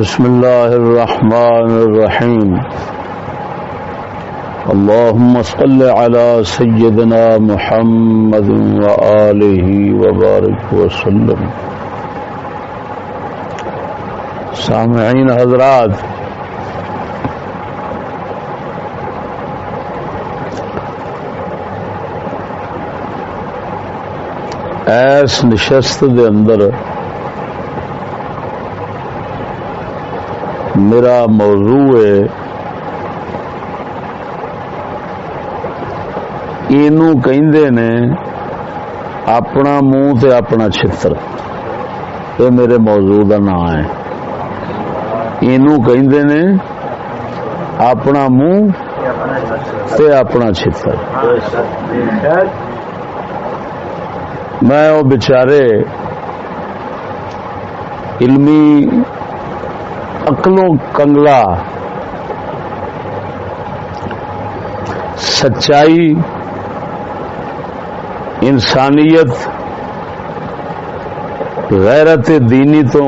بسم الله الرحمن الرحيم. اللهم صل على سيدنا محمد وآله وبارك وسلم. سامعين حضرات. ایس نشست دے اندر میرا موضوع ہے نے اپنا منہ تے اپنا چھتر۔ یہ میرے موضوع کا نام ہے۔ یہ نے اپنا منہ تے اپنا چھتر۔ میں وہ بچارے علمی اکلوں کنگلا۔ سچائی انسانیت غیرت دینی تو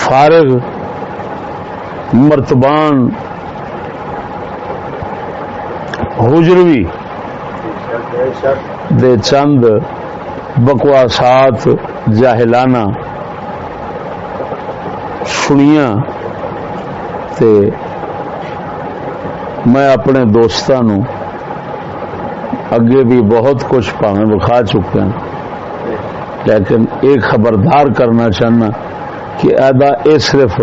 فارغ مرتبان حجروی دے چند بکواسات جاہلانہ۔ سنیا تے میں اپنے دوستان اگے بھی بہت کچھ پاویں بکھا چکا لیکن ایک خبردار کرنا چاہنا کہ ایدا اے صرف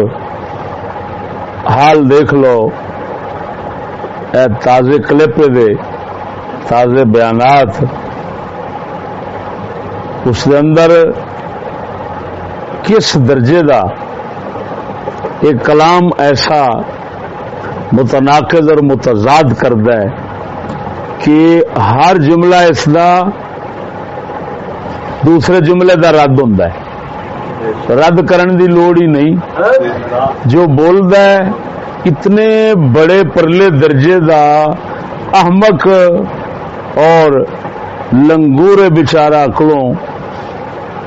حال دیکھ لو اے تازے کلپ دے تازے بیانات اس دے اندر کس درجے دا ایک کلام ایسا متناقض اور متضاد کرد ہے کہ ہر جملہ اس دا دوسرے جملے دا رد ہوں رد کرن دی لوڑ ہی نہیں۔ جو بولد ہے، اتنے بڑے پرلے درجے دا احمق اور لنگور بچارا اکلوں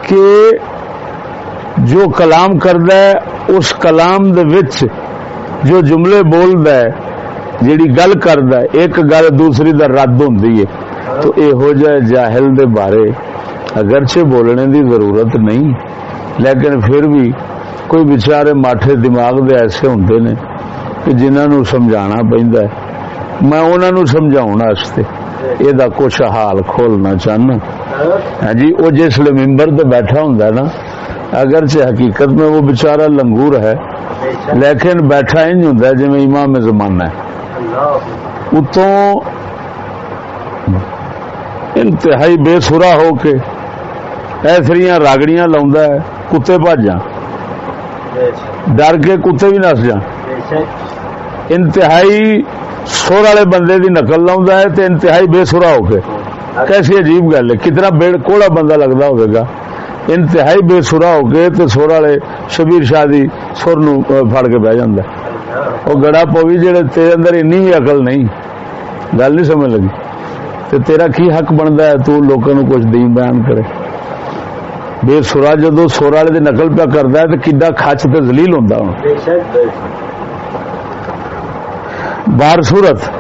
کہ جو کلام کرد ہے اس کلام دے وچ جو جملے بولد ہے، جیڑی گل کرد ہے، ایک گل دوسری دا رد ہوں تو اے ہو جائے جاہل دے بارے۔ اگرچہ بولنے دی ضرورت نہیں، لیکن پھر بھی کوئی بچارے ماٹھے دماغ دے ایسے ہوں نے کہ جنہوں نو سمجھانا پہندا ہے۔ میں انہوں نو سمجھاؤں واسطے یہ دا کچھ حال کھولنا چاہنا۔ ہاں جی وہ جس ممبر تے بیٹھا ہوں نا اگرچہ حقیقت میں وہ بچارا لنگور ہے، لیکن بیٹھا ہی ہوں جی امام زمانہ ہے۔ اتوں انتہائی بے سرا ہو کے ایسری راگڑیاں لا کتے بھاجا ڈر کے کتے بھی نس جا انتہائی سر والے بندے کی نقل لا انتہائی بے سرا ہو کے۔ کیسی عجیب گل ہے، کتنا بیڑ کوڑا بندہ لگتا ہوگا انتہائی بے سرا ہو کے تو سر والے شبیر شادی سر نو فڑ کے بہ جا وہ گڑا پوی جہے تیرے اندر این اقل نہیں۔ گل نہیں سمجھ لگی۔ تو تیرا کی حق بنتا ہے؟ تو لوگوں کو کچھ دین بیان کرے۔ بے سرا جدو سر والے نقل پیا کرتا ہے تو کڈا کچ تو زلیل ہوں بار صورت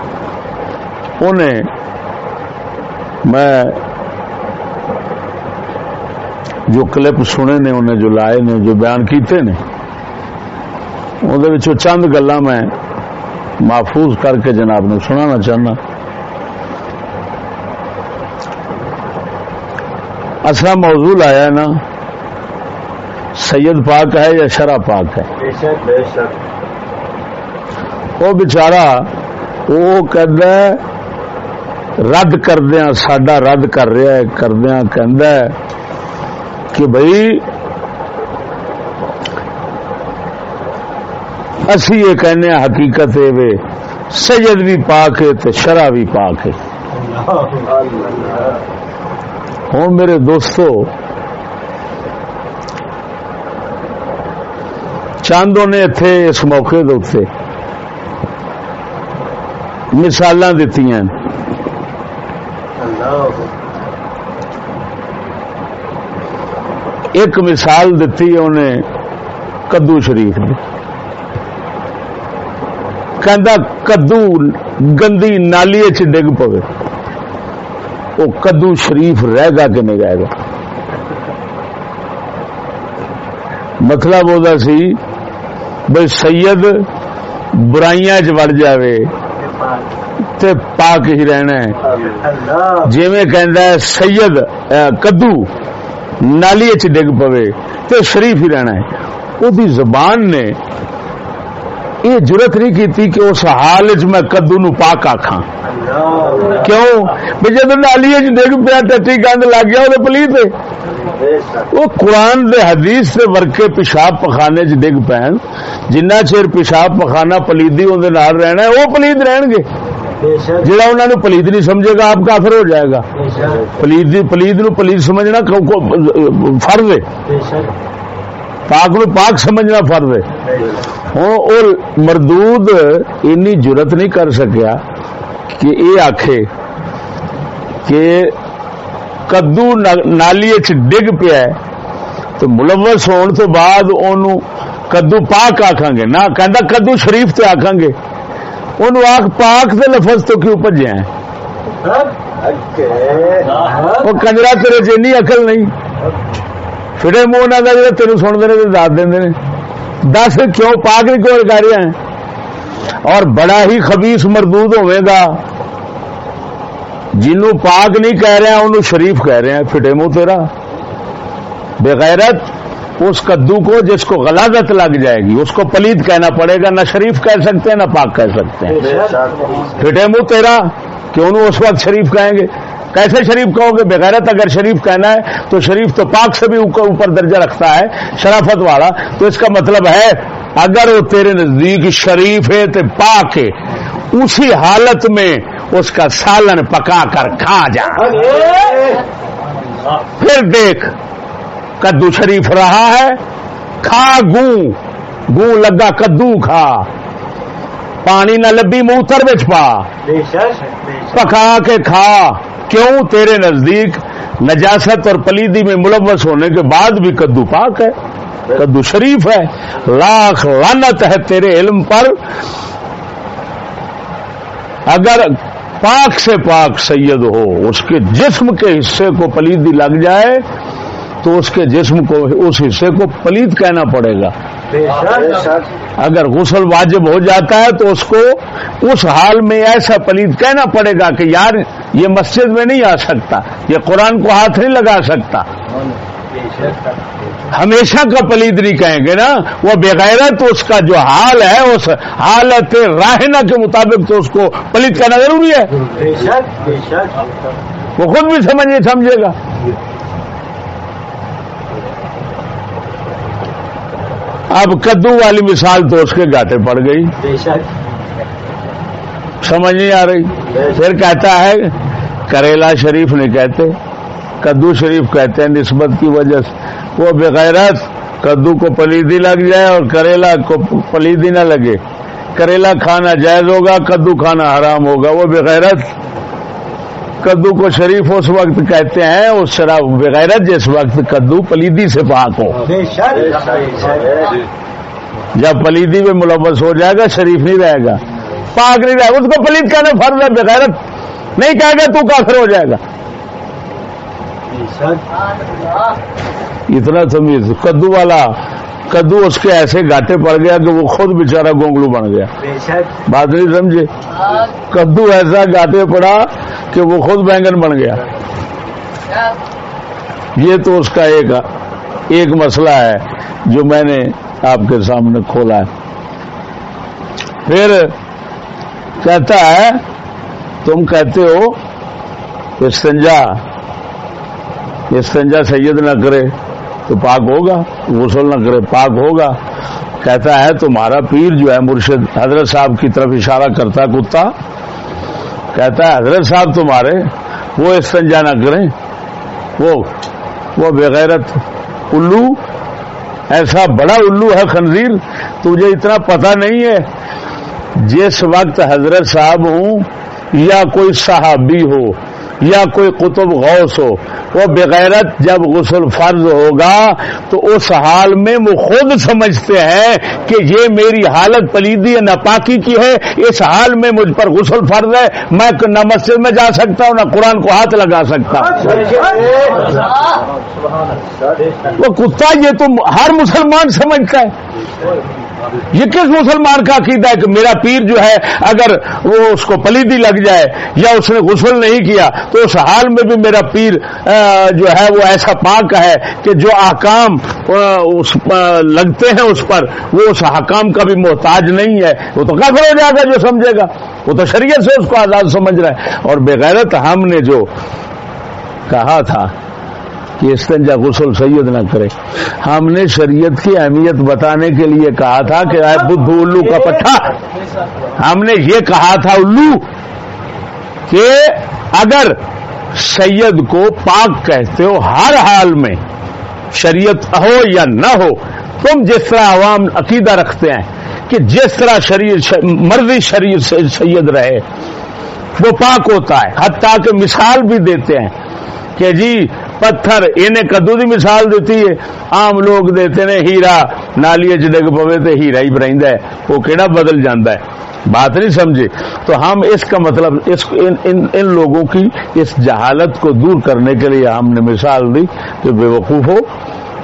انہیں میں جو کلپ سنے نے انہیں جو لائے نے جو بیان کیتے نے اندر چند گلا میں محفوظ کر کے جناب نو سنانا چاہنا۔ اصا موضوع لایا نا سید پاک ہے یا شرح پاک ہے؟ وہ بچارا وہ کہہ رد کردیا سڈا رد کر رہا ہے کردیا کہ کہ بھائی اسی یہ کہنے حقیقت ہے وے سید بھی پاک ہے تو شرح بھی پاک ہے۔ ہوں میرے دوستو، چاندوں نے اتے اس موقع دے مثال دیتی ہیں۔ ایک مثال دیتی ہے انہیں کدو شریف کہندا کدو گندی نالی چ ڈگ پوے۔ وہ کدو شریف رہ گا کہ نہیں رہے گا؟ مطلب وہ سی بھائی سید برائیاں چ وڑ جائے تے پاک ہی رہنا ہے۔ جی ہے سید کدو نالی چ ڈگ پوے تو شریف ہی رہنا ہے۔ وہ زبان نے یہ ضرورت نہیں کی کہ اس حال چ میں کدو نو پاک آخا کیوں؟ جب نالی چ ڈگ پیا ٹٹی گند لگ گیا وہ پلیت وہ قرآن دے حدیث سے ورکے پیشاب پخانے چ ڈگ پین۔ جنہ چیر پیشاب پخانا پلیدی اندر رہنا ہے، وہ پلید رہن گے۔ جڑا انہوں نے پلید نہیں سمجھے گا آپ کافر ہو جائے گا۔ پلید پلید نو پلید سمجھنا فرض ہے۔ پاک نو پاک سمجھنا فرض ہے۔ ہوں مردود اینی جرت نہیں کر سکیا کہ یہ آخے کہ کدو نالی ڈگ پیا تو ملوث ہون تو بعد ان کدو پاک آخان گے۔ نہ کہ کدو شریف تے آخان گے۔ ان آخ پاک سے لفظ تو کیوں پجے ہیں؟ وہ کنجرا تیرے چینی اقل نہیں۔ فٹے منہ نہ جا تین سنتے ہیں دس دیں دس کیوں پاک نہیں کیوں کر رہے ہیں؟ اور بڑا ہی خبیس مردود ہوئے گا۔ جنوں پاک نہیں کہہ رہے ہیں انہوں شریف کہہ رہے ہیں۔ فٹے منہ تیرا۔ بغیرت اس کدو کو جس کو غلازت لگ جائے گی اس کو پلید کہنا پڑے گا نہ شریف کہہ سکتے ہیں نہ پاک کہہ سکتے ہیں۔ پھٹے منہ تیرا انہوں اس وقت شریف کہیں گے؟ کیسے شریف کہو گے؟ بغیرت اگر شریف کہنا ہے تو شریف تو پاک سے بھی اوپر درجہ رکھتا ہے شرافت والا۔ تو اس کا مطلب ہے اگر وہ تیرے نزدیک شریف ہے تو پاک ہے۔ اسی حالت میں اس کا سالن پکا کر کھا جا۔ پھر دیکھ کدو شریف رہا ہے کھا گو گو لگا کدو کھا۔ پانی نہ لبی موتر بچ پا۔ پکا کے کھا۔ کیوں تیرے نزدیک نجاست اور پلیدی میں ملوث ہونے کے بعد بھی کدو پاک ہے؟ کدو شریف ہے۔ لاکھ لانت ہے تیرے علم پر۔ اگر پاک سے پاک سید ہو اس کے جسم کے حصے کو پلیدی لگ جائے تو اس کے جسم کو اس حصے کو پلیت کہنا پڑے گا۔ اگر غسل واجب ہو جاتا ہے تو اس کو اس حال میں ایسا پلیت کہنا پڑے گا کہ یار یہ مسجد میں نہیں آ سکتا، یہ قرآن کو ہاتھ نہیں لگا سکتا۔ ہمیشہ کا پلید نہیں کہیں گے نا۔ وہ بغیرت اس کا جو حال ہے، اس حالت راہنا کے مطابق تو اس کو پلید کہنا ضروری ہے۔ وہ خود بھی سمجھے سمجھے گا۔ اب کدو والی مثال تو اس کے گاٹے پڑ گئی۔ سمجھ نہیں آ رہی۔ پھر کہتا ہے کریلا شریف نہیں کہتے۔ کدو شریف کہتے ہیں نسبت کی وجہ سے۔ وہ بغیرت کدو کو پلیدی لگ جائے اور کریلا کو پلیدی نہ لگے۔ کریلا کھانا جائز ہوگا کدو کھانا حرام ہوگا۔ وہ بغیرت کدو کو شریف اس وقت کہتے ہیں اس شراب بغیرت جس وقت کدو پلیدی سے پاک ہو۔ جب پلیدی میں ملوث ہو جائے گا شریف نہیں رہے گا۔ پاک نہیں رہے گا۔ اس کو پلید کہنا فرض ہے بغیرت۔ نہیں کہے گا تو کافر ہو جائے گا۔ اتنا سمجھ کدو والا کدو اس کے ایسے گاٹے پڑ گیا کہ وہ خود بےچارا گونگلو بن گیا۔ بات نہیں سمجھے؟ کدو ایسا گاٹے پڑا کہ وہ خود بینگن بن گیا۔ یہ تو اس کا ایک ایک مسئلہ ہے جو میں نے آپ کے سامنے کھولا ہے۔ پھر کہتا ہے، تم کہتے ہو، استنجا۔ استنجا سید نہ کرے۔ تو پاک ہوگا، غسل نہ کرے پاک ہوگا۔ کہتا ہے، تمہارا پیر جو ہے مرشد حضرت صاحب کی طرف اشارہ کرتا کتا۔ کہتا ہے، حضرت صاحب تمہارے، وہ استنجا نہ کریں۔ وہ وہ بغیرت الو، ایسا بڑا الو ہے خنزیر، تجھے اتنا پتہ نہیں ہے۔ جس وقت حضرت صاحب ہوں، یا کوئی صحابی ہو یا کوئی قطب غوث ہو، وہ بغیرت جب غسل فرض ہوگا تو اس حال میں وہ خود سمجھتے ہیں کہ یہ میری حالت پلیدی ناپاکی کی ہے، اس حال میں مجھ پر غسل فرض ہے، میں نہ مسجد میں جا سکتا ہوں، نہ قرآن کو ہاتھ لگا سکتا وہ کتا یہ تو ہر مسلمان سمجھتا ہے۔ یہ کس مسلمان کا عقیدہ ہے کہ میرا پیر جو ہے اگر وہ اس کو پلیدی لگ جائے یا اس نے غسل نہیں کیا تو اس حال میں بھی میرا پیر جو ہے وہ ایسا پاک ہے کہ جو احکام لگتے ہیں اس پر، وہ اس حکام کا بھی محتاج نہیں ہے۔ وہ تو کافر ہو جائے گا جو سمجھے گا۔ وہ تو شریعت سے اس کو آزاد سمجھ رہا ہے۔ اور بغیرت ہم نے جو کہا تھا کہ استنجا غسل سید نہ کرے۔ ہم نے شریعت کی اہمیت بتانے کے لیے کہا تھا کہ بدھ الو کا پٹھا۔ ہم نے یہ کہا تھا الو کہ اگر سید کو پاک کہتے ہو ہر حال میں شریعت ہو یا نہ ہو، تم جس طرح عوام عقیدہ رکھتے ہیں کہ جس طرح شریر مرضی شریر سید رہے، وہ پاک ہوتا ہے۔ حتیٰ کہ مثال بھی دیتے ہیں کہ جی پتھر انہیں کدو کی مثال دیتی ہے۔ عام لوگ دیتے نے ہیرا نالی ڈگ پوے تو ہیرا ہی برائد ہے۔ وہ کہڑا بدل جانا ہے؟ بات نہیں سمجھے۔ تو ہم اس کا مطلب اس ان, ان, ان لوگوں کی اس جہالت کو دور کرنے کے لیے ہم نے مثال دی کہ بے وقوف ہو۔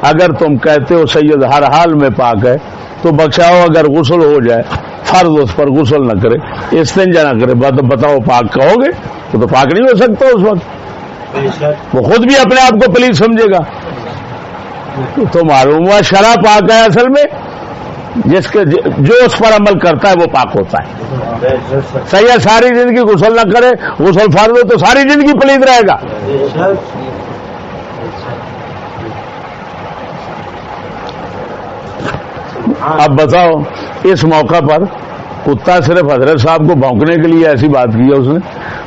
اگر تم کہتے ہو سید ہر حال میں پاک ہے تو بچاؤ اگر غسل ہو جائے۔ فرض اس پر غسل نہ کرے۔ استنجا نہ کرے۔ بتاؤ پاک کہو گے؟ تو, تو پاک نہیں ہو سکتا اس وقت۔ وہ خود بھی اپنے آپ کو پلیز سمجھے گا۔ تو معلوم ہوا شرح پاک ہے اصل میں۔ جس کے جو اس پر عمل کرتا ہے وہ پاک ہوتا ہے۔ سیاح ساری زندگی غسل نہ کرے، غسل فرض ہو تو ساری زندگی پلیز رہے گا۔ اب بتاؤ، اس موقع پر کتا صرف حضرت صاحب کو بھونکنے کے لیے ایسی بات کی ہے اس نے۔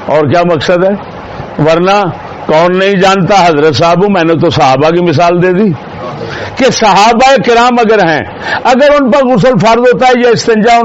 اور کیا مقصد ہے؟ ورنہ کون نہیں جانتا؟ حضرت صاحب میں نے تو صحابہ کی مثال دے دی۔ کہ صحابہ کرام اگر ہیں، اگر ان پر غسل فرض ہوتا ہے یا استنجا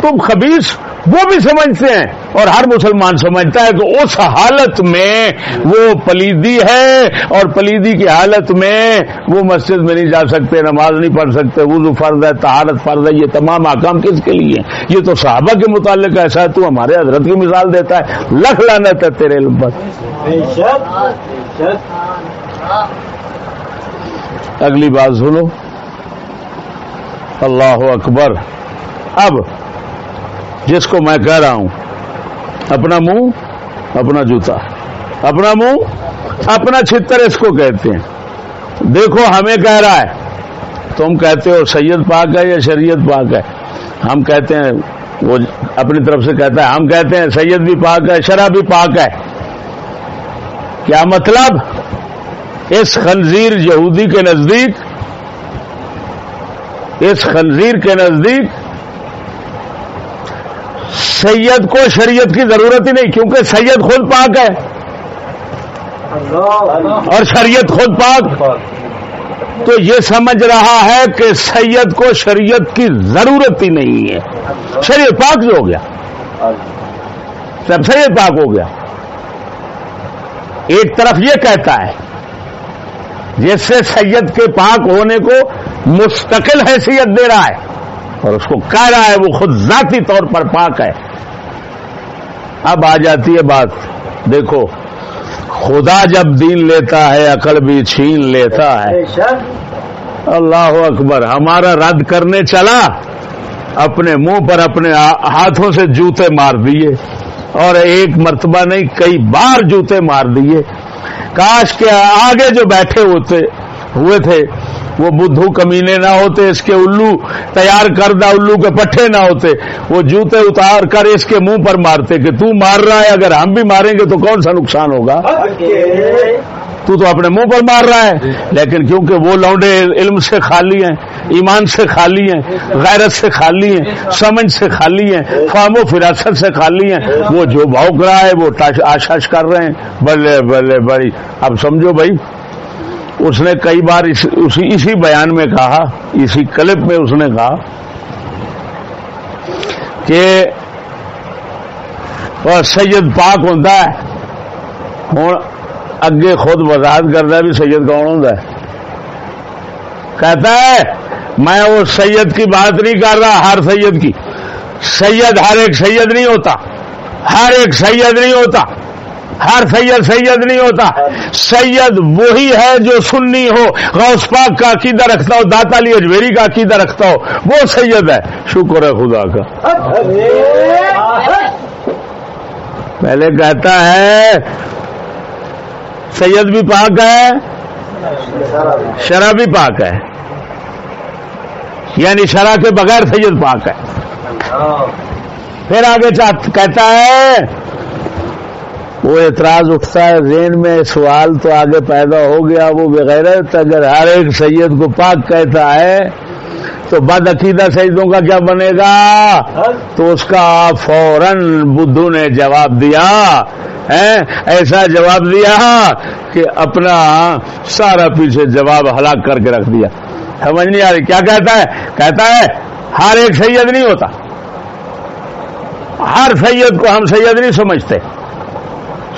تم خبیص وہ بھی سمجھتے ہیں اور ہر مسلمان سمجھتا ہے کہ اس حالت میں وہ پلیدی ہے اور پلیدی کی حالت میں وہ مسجد میں نہیں جا سکتے، نماز نہیں پڑھ سکتے، وضو فرض ہے تہارت فرض ہے، یہ تمام آکام کس کے لیے یہ تو صحابہ کے متعلق ایسا ہے، تو ہمارے حضرت کی مثال دیتا ہے۔ لکھ لانا تھا تیرے علم پر اگلی بات سنو۔ اللہ اکبر۔ اب جس کو میں کہہ رہا ہوں، اپنا منہ، اپنا جوتا۔ اپنا منہ، اپنا چھتر اس کو کہتے ہیں۔ دیکھو، ہمیں کہہ رہا ہے۔ تم کہتے ہو سید پاک ہے یا شریعت پاک ہے؟ ہم کہتے ہیں، وہ اپنی طرف سے کہتا ہے، ہم کہتے ہیں سید بھی پاک ہے شرح بھی پاک ہے۔ کیا مطلب؟ اس خنزیر یہودی کے نزدیک، اس خنزیر کے نزدیک سید کو شریعت کی ضرورت ہی نہیں، کیونکہ سید خود پاک ہے۔ اور شریعت خود پاک۔ تو یہ سمجھ رہا ہے کہ سید کو شریعت کی ضرورت ہی نہیں ہے۔ شریعت پاک جو ہو گیا۔ سب سید پاک ہو گیا۔ ایک طرف یہ کہتا ہے، جس سے سید کے پاک ہونے کو مستقل حیثیت دے رہا ہے۔ اور اس کو کہہ رہا ہے وہ خود ذاتی طور پر پاک ہے۔ اب آ جاتی ہے بات۔ دیکھو خدا جب دین لیتا ہے عقل بھی چھین لیتا ہے۔ اللہ اکبر ہمارا رد کرنے چلا اپنے منہ پر اپنے ہاتھوں سے جوتے مار دیے۔ اور ایک مرتبہ نہیں کئی بار جوتے مار دیے۔ کاش کے آگے جو بیٹھے ہوتے ہوئے تھے۔ وہ بدھو کمینے نہ ہوتے، اس کے الو تیار کردہ الو کے پٹھے نہ ہوتے۔ وہ جوتے اتار کر اس کے منہ پر مارتے کہ تو مار رہا ہے، اگر ہم بھی ماریں گے تو کون سا نقصان ہوگا؟ تو تو اپنے منہ پر مار رہا ہے۔ لیکن کیونکہ وہ لونڈے علم سے خالی ہیں، ایمان سے خالی ہیں، غیرت سے خالی ہیں، سمجھ سے خالی ہیں فام و فراست سے خالی ہیں، وہ جو بھوک رہا ہے، وہ آشاش کر رہے ہیں۔ بلے بلے بڑی اب سمجھو بھائی اس نے کئی بار اس, اسی اسی بیان میں کہا اسی کلپ میں اس نے کہا کہ سید پاک ہوتا ہے۔ ہوں اگے خود وضاحت کرتا بھی سید کون ہوں کہتا ہے میں وہ سید کی بات نہیں کر رہا ہر سید کی۔ سید ہر ایک سید نہیں ہوتا۔ ہر ایک سید نہیں ہوتا۔ ہر سید سید نہیں ہوتا۔ سید وہی ہے جو سننی ہو۔ غوث پاک کا عقیدہ رکھتا ہو، داتا علی اجمیری کا عقیدہ رکھتا ہو، وہ سید ہے۔ شکر ہے خدا کا۔ پہلے کہتا ہے، سید بھی پاک ہے، شرح بھی پاک ہے۔ یعنی شرح کے بغیر سید پاک ہے۔ پھر آگے کہتا ہے وہ اعتراض اٹھتا ہے، ذہن میں سوال تو آگے پیدا ہو گیا، وہ بغیر اگر ہر ایک سید کو پاک کہتا ہے تو بد عقیدہ سیدوں کا کیا بنے گا؟ تو اس کا فوراً بدھو نے جواب دیا۔ ایسا جواب دیا کہ اپنا سارا پیچھے جواب ہلاک کر کے رکھ دیا۔ سمجھ نہیں آ رہی، کیا کہتا ہے؟ کہتا ہے، ہر ایک سید نہیں ہوتا۔ ہر سید کو ہم سید نہیں سمجھتے۔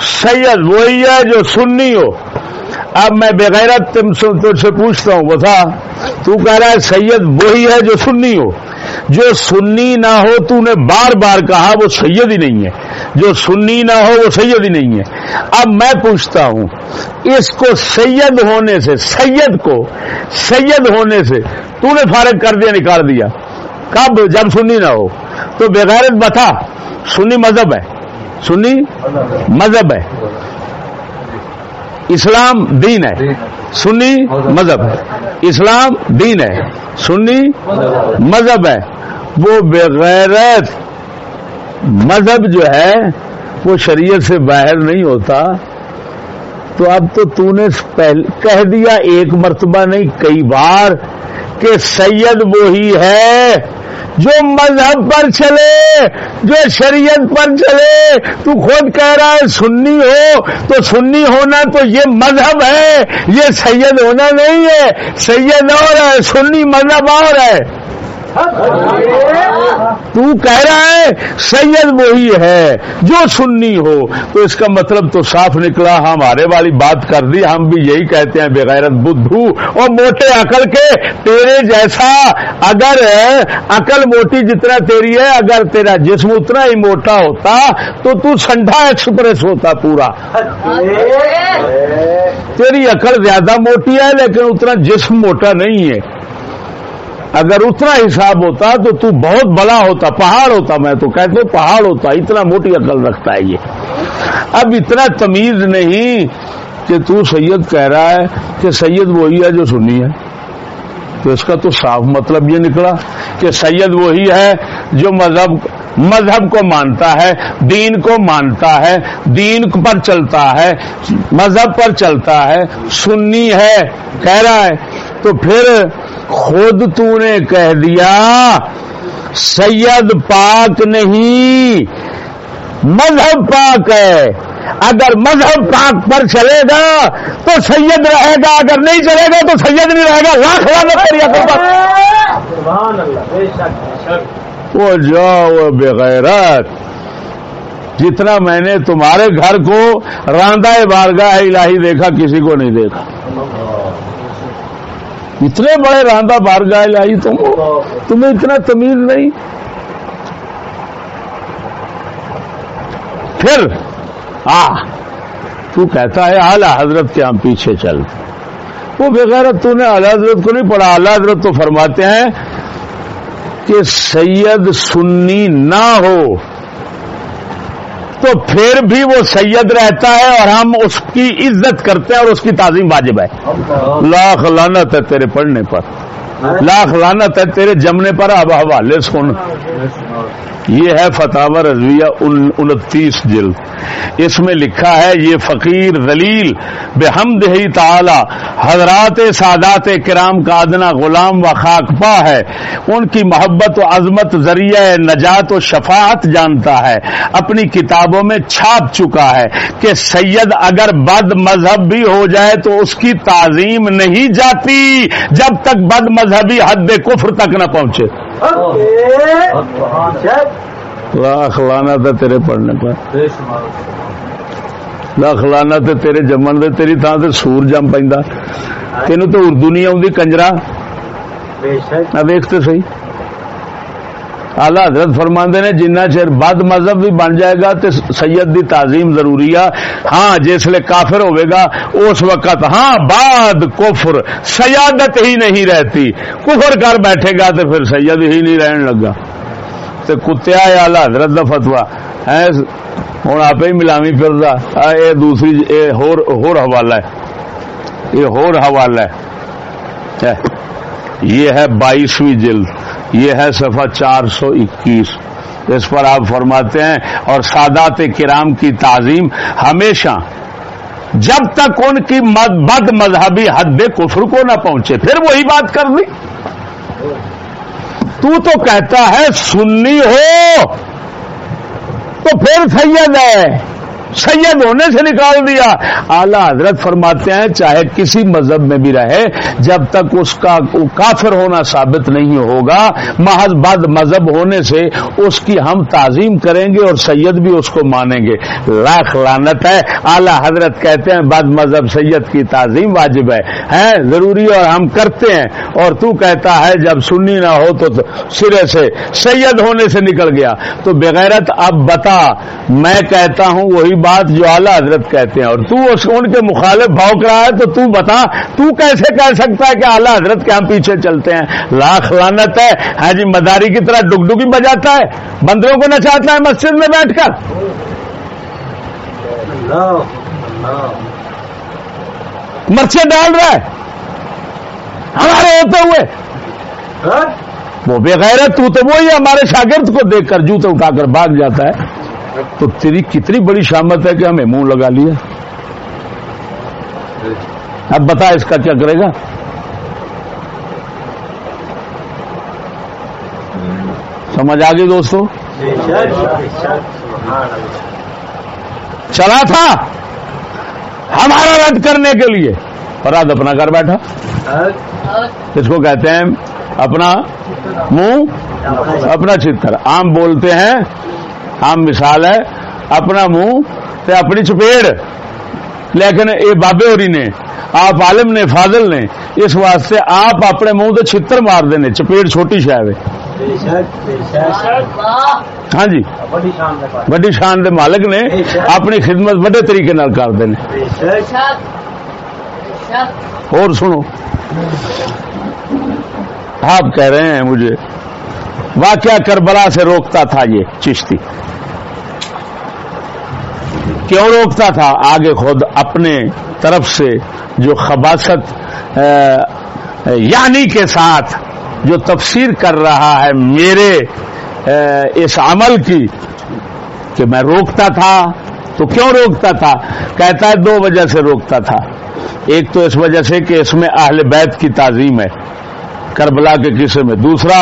سید وہی ہے جو سننی ہو۔ اب میں بغیرت تم سے پوچھتا ہوں وہ تھا تو کہہ رہا ہے سید وہی ہے جو سننی ہو۔ جو سننی نہ ہو، تو نے بار بار کہا وہ سید ہی نہیں ہے۔ جو سننی نہ ہو، وہ سید ہی نہیں ہے۔ اب میں پوچھتا ہوں، اس کو سید ہونے سے، سید کو سید ہونے سے تو نے فارغ کر دیا، نکال دیا۔ کب جب سنی نہ ہو۔ تو بغیرت بتا، سنی مذہب ہے۔ سنی؟ مذہب ہے۔ اسلام دین ہے۔ سنی؟ مذہب اسلام دین ہے۔ سنی؟ مذہب ہے۔ وہ بغیر مذہب جو ہے، وہ شریعت سے باہر نہیں ہوتا۔ تو اب تو تو نے کہہ دیا ایک مرتبہ نہیں، کئی بار کہ سید وہی ہے۔ جو مذہب پر چلے، جو شریعت پر چلے، تو خود کہہ رہا ہے سنی ہو، تو سنی ہونا تو یہ مذہب ہے، یہ سید ہونا نہیں ہے، سید اور ہے، سنی مذہب اور ہے۔ تو کہہ رہا ہے، سید وہی ہے، جو سننی ہو۔ تو اس کا مطلب تو صاف نکلا ہمارے والی بات کر دی، ہم بھی یہی کہتے ہیں، بغیرت بدھو۔ اور موٹے عقل کے تیرے جیسا اگر عقل موٹی جتنا تیری ہے، اگر تیرا جسم اتنا ہی موٹا ہوتا، تو تو سنڈا ایکسپریس ہوتا پورا۔ تیری عقل زیادہ موٹی ہے، لیکن اتنا جسم موٹا نہیں ہے۔ اگر اتنا حساب ہوتا تو تو بہت بڑا ہوتا، پہاڑ ہوتا میں تو کہتے پہاڑ ہوتا، اتنا موٹی عقل رکھتا ہے یہ۔ اب اتنا تمیز نہیں کہ تو سید کہہ رہا ہے کہ سید وہی ہے جو سنی ہے۔ تو اس کا تو صاف مطلب یہ نکلا کہ سید وہی ہے جو مذہب مذہب کو مانتا ہے، دین کو مانتا ہے، دین پر چلتا ہے، مذہب پر چلتا ہے، سنی ہے، کہہ رہا ہے۔ تو پھر خود تو نے کہہ دیا، سید پاک نہیں، مذہب پاک ہے۔ اگر مذہب پاک پر چلے گا تو سید رہے گا اگر نہیں چلے گا تو سید نہیں رہے گا۔ لاکھ وہ جاؤ بغیرت۔ جتنا میں نے تمہارے گھر کو راندہ بارگاہ الہی دیکھا کسی کو نہیں دیکھا۔ اتنے بڑے راندہ بارگاہ الہی تم تمہیں اتنا تمیز نہیں۔ پھر آ تو کہتا ہے، اعلی حضرت کے ہم پیچھے چل۔ وہ بغیر تو نے اعلی حضرت کو نہیں پڑھا، اعلی حضرت تو فرماتے ہیں کہ سید سنی نہ ہو تو پھر بھی وہ سید رہتا ہے اور ہم اس کی عزت کرتے ہیں اور اس کی تعظیم واجب ہے۔ لاکھ لانت ہے تیرے پڑھنے پر۔ لاکھ لانت ہے تیرے جمنے پر، اب حوالے سن۔ یہ ہے فتح رضویہ انتیس جلد۔ اس میں لکھا ہے، یہ فقیر ذلیل بحمد ہی تعالی حضرات سادات کرام کا ادنا غلام و خاک پا ہے۔ ان کی محبت و عظمت ذریعہ نجات و شفاعت جانتا ہے۔ اپنی کتابوں میں چھاپ چکا ہے کہ سید اگر بد مذہب بھی ہو جائے تو اس کی تعظیم نہیں جاتی جب تک بد مذہبی حد کفر تک نہ پہنچے۔ لاکھ لانا تھا تیرے پڑھنے پر۔ خلانا تے تیرے جمن دے تیری تھان تے سور جم پہ تین تو اردو نہیں آتی کنجرا۔ ویختے صحیح۔ آلہ حضرت فرماندے نے جنہ چر بد مذہب بھی بن جائے گا تو سید دی تعظیم ضروری ہے۔ ہاں جسے کافر ہوئے گا، اس وقت ہاں بعد کفر، سیادت ہی نہیں رہتی۔ کفر کر بیٹھے گا تو پھر سید ہی نہیں رہن لگا۔ تو کتیا ہے آلہ حضرت کا فتوا ہے ہوں آپ ہی ملامی پھر یہ دوسری یہ ہور حوالہ ہے۔ یہ ہور حوالہ ہے، یہ ہے بائیسویں جلد۔ یہ ہے صفحہ چار سو اکیس۔ اس پر آپ فرماتے ہیں، اور سادات کرام کی تعظیم ہمیشہ جب تک ان کی بد مذہبی حد کفر کو نہ پہنچے، پھر وہی بات کر دی تو تو کہتا ہے سننی ہو، تو پھر سید ہے۔ سید ہونے سے نکال دیا۔ اعلی حضرت فرماتے ہیں، چاہے کسی مذہب میں بھی رہے، جب تک اس کا کافر ہونا ثابت نہیں ہوگا، محض بد مذہب ہونے سے اس کی ہم تعظیم کریں گے اور سید بھی اس کو مانیں گے۔ لاکھ لانت ہے۔ اعلی حضرت کہتے ہیں، بد مذہب سید کی تعظیم واجب ہے۔ ضروری اور ہم کرتے ہیں۔ اور تو کہتا ہے، جب سنی نہ ہو تو سرے سے سید ہونے سے نکل گیا۔ تو بغیرت اب بتا، میں کہتا ہوں، وہی بات جو اعلیٰ حضرت کہتے ہیں اور تو ان کے مخالف بھوک رہا ہے تو تو بتا تو کیسے کہہ سکتا ہے کہ اعلیٰ حضرت کے ہم پیچھے چلتے ہیں؟ لاکھ لانت ہے۔ ہاں جی مداری کی طرح ڈگ ڈگی بجاتا ہے۔ بندروں کو نچاتا ہے مسجد میں بیٹھ کر۔ مرچے ڈال رہا ہے۔ ہمارے ہوتے ہوئے۔ وہ بغیر تو تو وہی ہمارے شاگرد کو دیکھ کر جوتے اٹھا کر بھاگ جاتا ہے۔ تو تیری کتنی بڑی شامت ہے کہ ہمیں منہ لگا لیا؟ اب بتا اس کا کیا کرے گا؟ سمجھ آ گئی دوستو؟ چلا تھا ہمارا رد کرنے کے لیے۔ فراد اپنا گھر بیٹھا۔ اس کو کہتے ہیں اپنا منہ اپنا چتر۔ عام بولتے ہیں عام مثال ہے، اپنا منہ تے اپنی چپیڑ۔ لیکن یہ بابے ہوری نے، آپ عالم نے، فاضل نے، اس واسطے آپ اپنے منہ تو چھتر مار دے چپیڑ چھوٹی شاید ہاں جی۔ بڑی شان دے مالک نے اپنی خدمت بڑے طریقے نال کر دے اور سنو۔ آپ کہہ رہے ہیں مجھے واقعہ کربلا سے روکتا تھا یہ چشتی۔ کیوں روکتا تھا؟ آگے خود اپنے طرف سے جو خباست یعنی کے ساتھ جو تفسیر کر رہا ہے میرے اس عمل کی کہ میں روکتا تھا، تو کیوں روکتا تھا؟ کہتا ہے دو وجہ سے روکتا تھا۔ ایک تو اس وجہ سے کہ اس میں اہل بیت کی تعظیم ہے۔ کربلا کے قصے میں۔ دوسرا،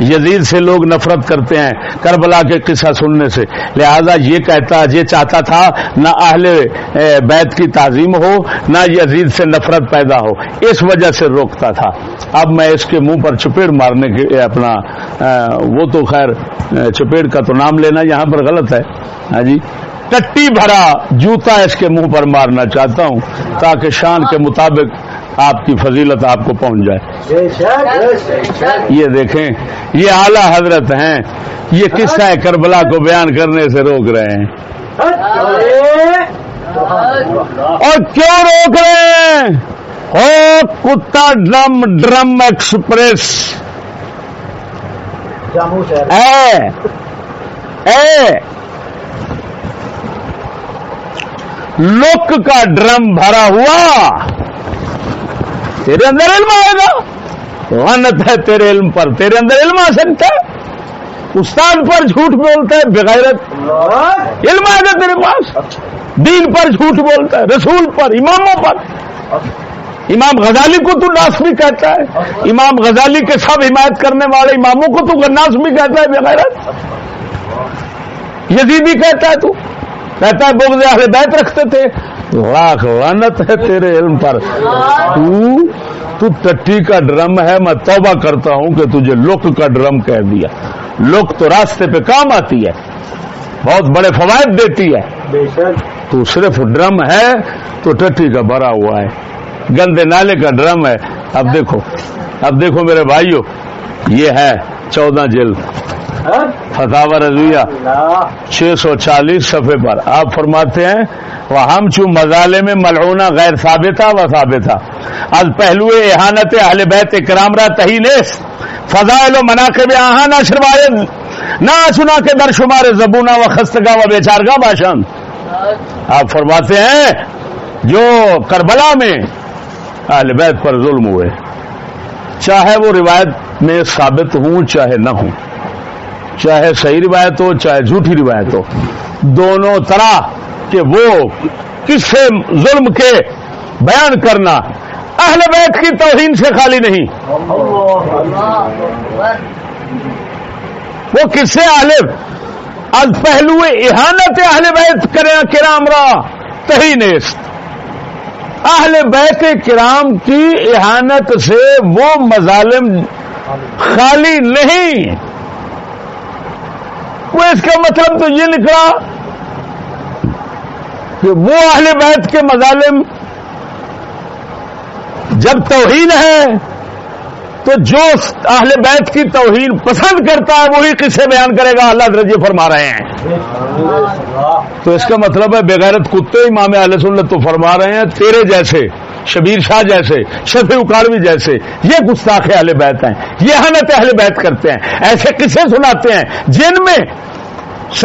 یزید سے لوگ نفرت کرتے ہیں کربلا کے قصہ سننے سے۔ لہذا یہ کہتا، یہ چاہتا تھا نہ اہل بیت کی تعظیم ہو، نہ یزید سے نفرت پیدا ہو۔ اس وجہ سے روکتا تھا۔ اب میں اس کے منہ پر چپیڑ مارنے کے اپنا وہ تو خیر چپیڑ کا تو نام لینا یہاں پر غلط ہے۔ ہاں جی۔ ٹٹی بھرا جوتا اس کے منہ پر مارنا چاہتا ہوں تاکہ شان کے مطابق آپ کی فضیلت آپ کو پہنچ جائے۔ یہ دیکھیں، یہ اعلی حضرت ہیں۔ یہ قصہ کربلا کو بیان کرنے سے روک رہے ہیں۔ اور کیوں روک رہے ہیں؟ ہو کتا ڈرم ڈرم ایکسپریس۔ اے اے۔ لک کا ڈرم بھرا ہوا۔ تیرے اندر علم آئے گا۔ غنت ہے تیرے علم پر۔ تیرے اندر علم آ سکتا ہے۔ استاد پر جھوٹ بولتا ہے بغیرت۔ علم آئے گا تیرے پاس۔ دین پر جھوٹ بولتا ہے رسول پر اماموں پر۔ امام غزالی کو تو ناس بھی کہتا ہے۔ امام غزالی کے سب حمایت کرنے والے اماموں کو تو ناس بھی کہتا ہے بغیرت۔ یزیدی کہتا ہے تو۔ کہتا ہے بغض اہل بیت رکھتے تھے۔ لاکھ لانت ہے تیرے علم پر۔ تو ٹٹی کا ڈرم ہے میں توبہ کرتا ہوں کہ تجھے لک کا ڈرم کہہ دیا۔ لک تو راستے پہ کام آتی ہے بہت بڑے فوائد دیتی ہے۔ تو صرف ڈرم ہے تو ٹٹی کا بھرا ہوا ہے۔ گندے نالے کا ڈرم ہے۔ اب دیکھو اب دیکھو میرے بھائیو یہ ہے چودہ جلد۔ فتح رضویہ، چھ سو چالیس صفحے پر۔ آپ فرماتے ہیں وہ ہم چوں مزالے میں ملعونہ، غیر ثابتہ و ثابتہ۔ از پہلو احانت اہل بیت کرام را تہینیس فضائل و مناقب آہانا شروائے نہ سنا کے در شمار زبونہ و خستگاہ و بیچارگاہ باشان آپ فرماتے ہیں، جو کربلا میں اہل بیت پر ظلم ہوئے، چاہے وہ روایت میں ثابت ہوں چاہے نہ ہوں۔ چاہے صحیح روایت ہو، چاہے جھوٹی روایت ہو۔ دونوں طرح کہ وہ کس سے ظلم کے بیان کرنا اہل بیت کی توہین سے خالی نہیں۔ وہ کس سے اہل، از پہلو احانت اہل بیت کرے کرام را تہی نیست۔ اہل بیت کرام کی احانت سے وہ مظالم خالی نہیں۔ اس کا مطلب تو یہ نکلا کہ وہ اہل بیت کے مظالم جب توہین ہے تو جو اہل بیت کی توہین پسند کرتا ہے وہی کسے بیان کرے گا، اللہ درجے فرما رہے ہیں۔ تو اس کا مطلب ہے، بغیرت کتے امام علیہ سنت تو فرما رہے ہیں، تیرے جیسے، شبیر شاہ جیسے شفی اکاڑوی جیسے۔ یہ گستاخ اہل بیت ہیں۔ یہ حنت اہل بیت کرتے ہیں۔ ایسے کسے سناتے ہیں جن میں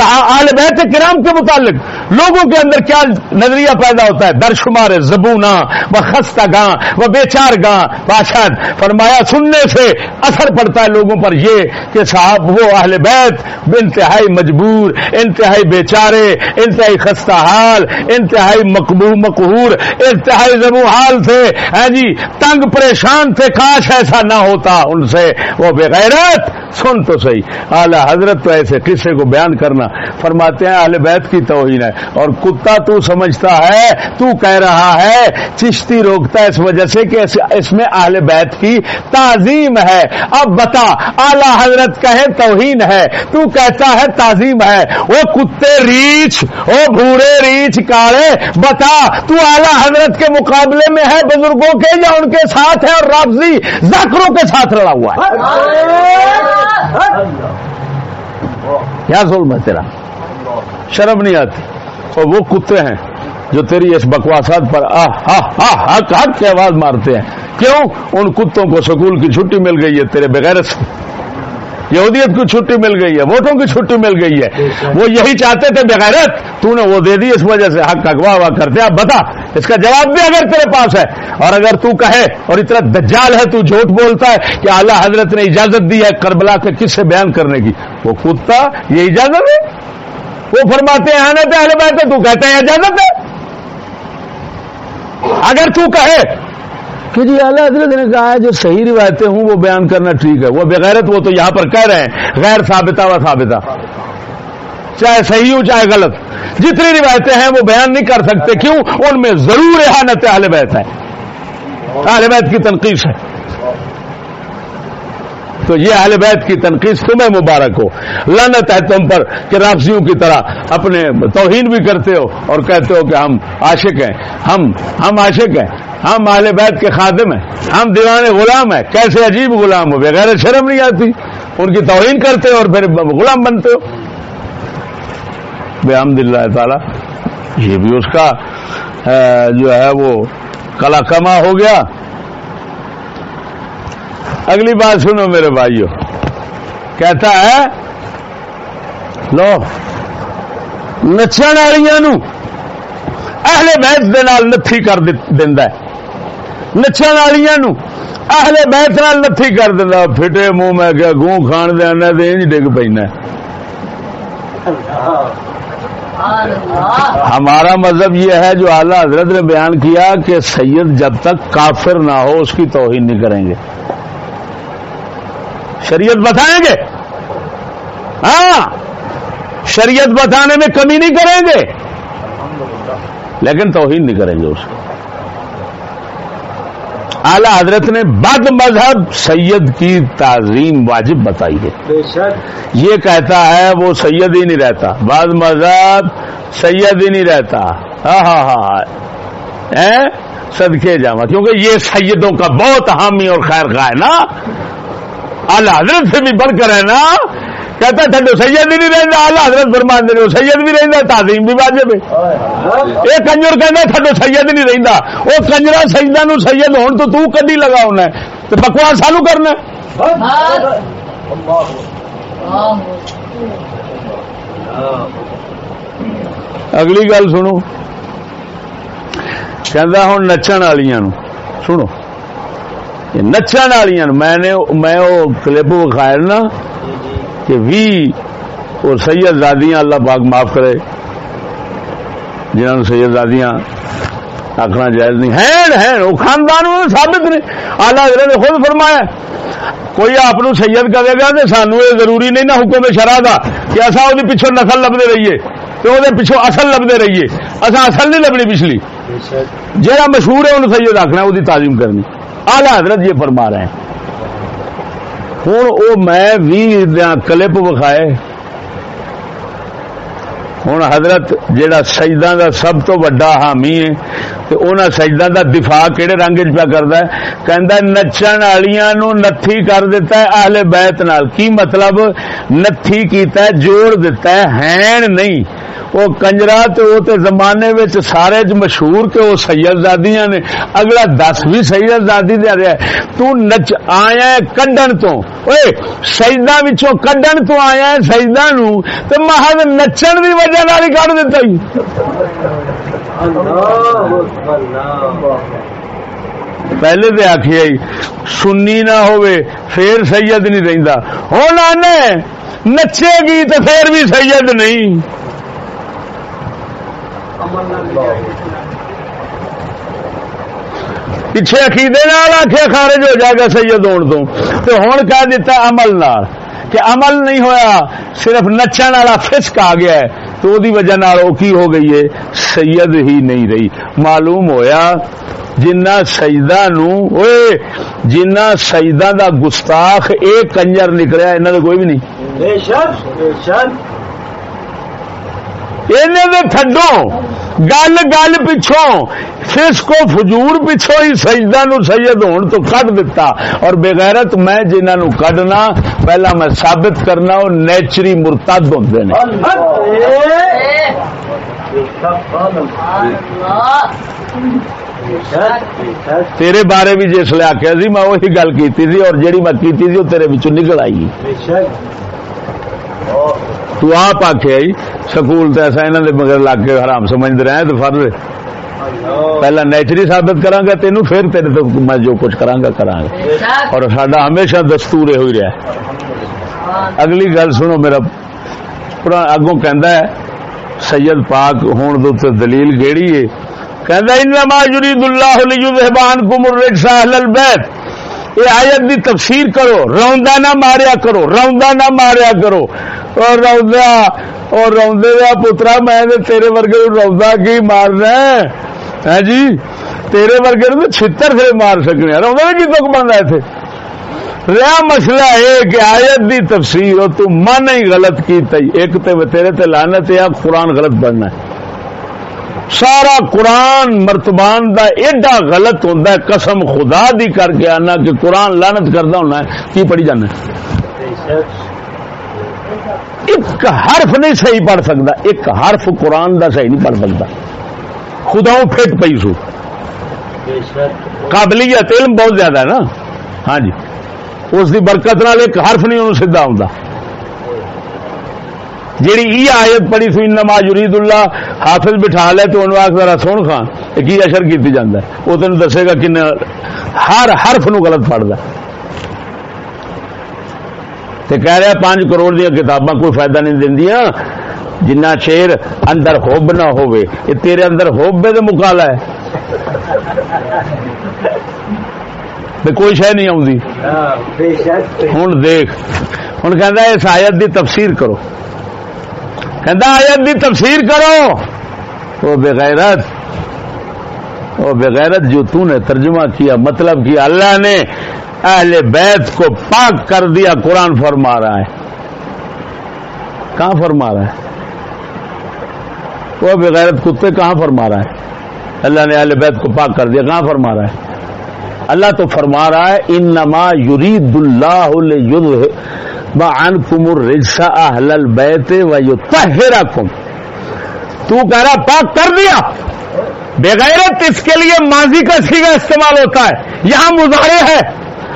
آل بیت کرام کے متعلق لوگوں کے اندر کیا نظریہ پیدا ہوتا ہے؟ در شمار زبونا و خستہ گاں و بیچار گاں۔ باشد فرمایا، سننے سے اثر پڑتا ہے لوگوں پر یہ کہ صاحب وہ اہل بیت، انتہائی مجبور، انتہائی بیچارے، انتہائی خستہ حال، انتہائی مقبو، مقہور، انتہائی زبو حال تھے۔ ہاں جی تنگ پریشان تھے، کاش ایسا نہ ہوتا ان سے۔ وہ بغیرت سن تو صحیح۔ اعلی حضرت تو ایسے قصے کو بیان کرنا۔ فرماتے ہیں، اہل بیت کی توہین ہے۔ اور کتا تو سمجھتا ہے تو کہہ رہا ہے چشتی روکتا ہے اس وجہ سے کہ اس میں اہل بیت کی تعظیم ہے۔ اب بتا اعلی حضرت کہے توہین ہے تو کہتا ہے تعظیم ہے۔ وہ کتے ریچھ وہ بھورے ریچھ کالے بتا تو اعلی حضرت کے مقابلے میں ہے بزرگوں کے یا ان کے ساتھ ہے اور رابضی ذاکروں کے ساتھ لڑا ہوا ہے؟ کیا ظلم ہے تیرا؟ شرم نہیں آتی۔ اور وہ کتے ہیں جو تیری اس بکواسات پر حق حق کی آواز مارتے ہیں۔ کیوں؟ ان کتوں کو سکول کی چھٹی مل گئی ہے تیرے بغیر سے۔ یہودیت کی چھٹی مل گئی ہے، ووٹوں کی چھٹی مل گئی ہے۔ وہ یہی چاہتے تھے بغیرت تو نے وہ دے دی اس وجہ سے۔ حق اگوا ہوا کرتے اب بتا، اس کا جواب بھی اگر تیرے پاس ہے، اور اگر تو کہے، اور اتنا دجال ہے تو جھوٹ بولتا ہے کہ اعلیٰ حضرت نے اجازت دی ہے کربلا کے کس سے بیان کرنے کی۔ وہ کتا، یہ اجازت ہے؟ وہ فرماتے ہیں آنے پہ بیٹھے تو کہتے ہیں اجازت ہے؟ اگر تو کہے کہ جی اعلیٰ حضرت نے کہا ہے، جو صحیح روایتیں ہوں، وہ بیان کرنا ٹھیک ہے۔ وہ بغیرت وہ تو یہاں پر کہہ رہے ہیں، غیر ثابتہ و ثابتہ۔ چاہے صحیح ہو، چاہے غلط۔ جتنی روایتیں ہیں، وہ بیان نہیں کر سکتے۔ کیوں؟ ان میں ضرور احانت اہل بیت ہے۔ اہل بیت کی تنقید ہے۔ تو یہ اہل بیت کی تنقید تمہیں مبارک ہو۔ لانت ہے تم پر کہ رافضیوں کی طرح اپنے توہین بھی کرتے ہو اور کہتے ہو کہ ہم عاشق ہیں۔ ہم ہم عاشق ہیں۔ ہم اہل بیت کے خادم ہیں۔ ہم دیوانے غلام ہیں۔ کیسے عجیب غلام ہو؟ بغیر شرم نہیں آتی۔ ان کی توہین کرتے ہو اور پھر غلام بنتے ہو۔ بحمد اللہ تعالی، یہ بھی اس کا جو ہے وہ کلا کما ہو گیا۔ اگلی بات سنو میرے بھائیو۔ کہتا ہے، لو نچن والی اہل بیت دے نال نتھی کر دینا نچن والی اہل بیت نال نتھی کر دینا پھٹے منہ میں کیا گوں کھان دینا انج ڈگ پینا ہمارا مذہب یہ ہے، جو اعلی حضرت نے بیان کیا کہ سید جب تک کافر نہ ہو، اس کی توہین نہیں کریں گے۔ شریعت بتائیں گے؟ ہاں شریعت بتانے میں کمی نہیں کریں گے۔ لیکن توہین نہیں کریں گے اس کو۔ اعلی حضرت نے بد مذہب سید کی تعظیم واجب بتائی ہے۔ یہ کہتا ہے وہ سید ہی نہیں رہتا۔ بعض مذہب سید ہی نہیں رہتا۔ ہاں ہاں ہاں سدکے جاوا کیونکہ یہ سیدوں کا بہت حامی اور خیر خواہ ہے نا۔ اللہ حضرت سے بھی بڑھ کر ہے نا، کہتا تھڈو سید ہی نہیں رہتا اللہ حضرت فرمان دے سید بھی رہتا تعظیم بھی واجب ہے۔ یہ کنجر کہنا تھڈو سید نہیں رہتا وہ کنجرا سجدہ نو سید ہون تو تو کدی لگا ہونا ہے تو بکواس سانو کرنا اگلی گل سنو۔ کہ ہوں نچن والی سنو۔ نچن والی میں نے میں وہ کلپ وکھایا نا کہ بھی اور سید زادیاں اللہ پاک معاف کرے جنہوں سید زادیاں آخنا جائز نہیں ہے وہ خاندان ثابت نے آلہ حضرت نے خود فرمایا کوئی آپ سید کرے گا تو سانو یہ ضروری نہیں نہ حکم شرح کا کہ اصا وہ پچھو نسل لبتے رہیے تو وہ پچھو اصل لبتے رہیے اصا اصل نہیں لبنی پچھلی جہاں مشہور ہے انہوں سید آخنا وہ تعلیم کرنی آلہ حضرت یہ فرما رہے ہیں۔ ہوں وہ میں بھی کلپ وکھائے۔ ہوں حضرت جہا سجدہ دا سب تو وڈا حامی ہے تو انہوں سجدہ دا دفاع کہڑے رنگ چ پیا کرتا ہے؟ کہندا نچن والیاں نو نتھی کر دیتا ہے، اہل بیت نال۔ کی مطلب نتھی کیتا ہے، جوڑ دیتا ہے، ہین نہیں۔ وہ کنجرا تو وہ تے زمانے وچ سارے چ مشہور کہ وہ سید زادیاں نے۔ اگلا دس بھی سید زادی دے رہا ہے تو نچ آیا ہے کڈن تو۔ اوے سجدہ وچوں کڈن تو آیا ہے سجدہ نو۔ تے محض نچن دی وجہ نال ہی کڈ دیتا ہی۔ پہلے تو آخیا سنی نہ ہوئے، پھر سید نہیں رہتا ہوں نچے گی تو پھر بھی سید نہیں۔ پیچھے عقیدے آخیا خارج ہو جائے گا سید ہونے تو۔ ہوں کہہ دیتا عمل نال کہ عمل نہیں ہویا صرف نچن والا فسک آ گیا ہے۔ تو وہ وجہ وہ کی ہو گئی ہے؟ سید ہی نہیں رہی۔ معلوم ہویا جنا سجدہ نو جنا سجدہ دا گستاخ ایک کنجر نکلیا انہوں نے کوئی بھی نہیں۔ بے شک بے شک۔ تھڈو گل گل پچھوں۔ فس کو فجور پچھوں ہی سجدہ نو سید ہون تو کٹ دتا۔ اور بغیرت میں جنہوں نو کڈنا، پہلا میں ثابت کرنا، وہ نیچری مرتد ہوتے ہیں تیرے بارے بھی جس لے آخیا سی، میں وہی گل کی اور جیڑی میں کی تھی وہ تیرے نکل آئی۔ تو آپ آخیا سکول تو ایسا انہوں نے مگر لگ کے حرام سمجھتے رہے تو فرض پہلا نیچری ثابت کرا گا تین پھر تیرے تو میں جو کچھ کرا گا کرا گا اور سڈا ہمیشہ دستور یہ ہوئی رہا اگلی گل سنو میرا۔ اگوں کہ سید پاک ہون دو دلیل کہڑی ہے؟ کہ انما یرید اللہ لیذهبان کم الرجس اهل البیت یہ آیت دی تفسیر کرو، روندا نہ ماریا کرو، روندا نہ ماریا کرو۔ اور روندا اور روندے دا پترا، میں تے تیرے ورگے روندا کی مارنا ہے؟ ہاں جی؟ تیرے ورگے نو چھتر سے مار سکنے روندا کی تک بندا ہے تھے رہا مسئلہ ہے کہ آیت دی تفسیر ہو، تو من ہی غلط کی ایک تے تیرے تے لعنت ہے قرآن غلط پڑھنا ہے۔ سارا قرآن مرتبان دا ایڈا غلط ہوں قسم خدا دی کر کے آنا کہ قرآن لانت کرتا ہونا ہے۔ کی پڑھی جانا ایک حرف نہیں صحیح پڑھ سکتا۔ ایک حرف قرآن دا صحیح نہیں پڑھ سکتا۔ خدا فٹ پی سو۔ قابلیت علم بہت زیادہ ہے نا۔ ہاں جی۔ اس کی برکت نال ایک حرف نہیں انہوں سیدا ہوں جیڑی ای آیت پڑی سی نما یرید اللہ حافظ بٹھا لے تو انہوں آخ ذرا سن خان کی اشر کی جانا وہ تین دسے گا کن ہر حرف نو غلط پڑھتا تے کہہ رہا پانچ کروڑ دیا کتاباں کوئی فائدہ نہیں دیا جنہ شیر اندر ہوب نہ ہوئے یہ تیرے اندر ہوب بے تو مکالا ہے کوئی شہ نہیں آتی ہوں دیکھ ہوں کہ اس آیت دی تفسیر کرو۔ آیت دی تفسیر کرو۔ وہ بغیرت وہ بغیرت جو تو نے ترجمہ کیا مطلب کیا اللہ نے اہل بیت کو پاک کر دیا، قرآن فرما رہا ہے۔ کہاں فرما رہا ہے؟ وہ بغیرت کتے کہاں فرما رہا ہے؟ اللہ نے اہل بیت کو پاک کر دیا، کہاں فرما رہا ہے؟ اللہ تو فرما رہا ہے ان نما یرید اللہ ان کمر رجسا اہل البیت و کم تو کہہ رہا، پاک کر دیا۔ بغیرت اس کے لیے ماضی کا سیگا استعمال ہوتا ہے۔ یہاں مظاہرے ہے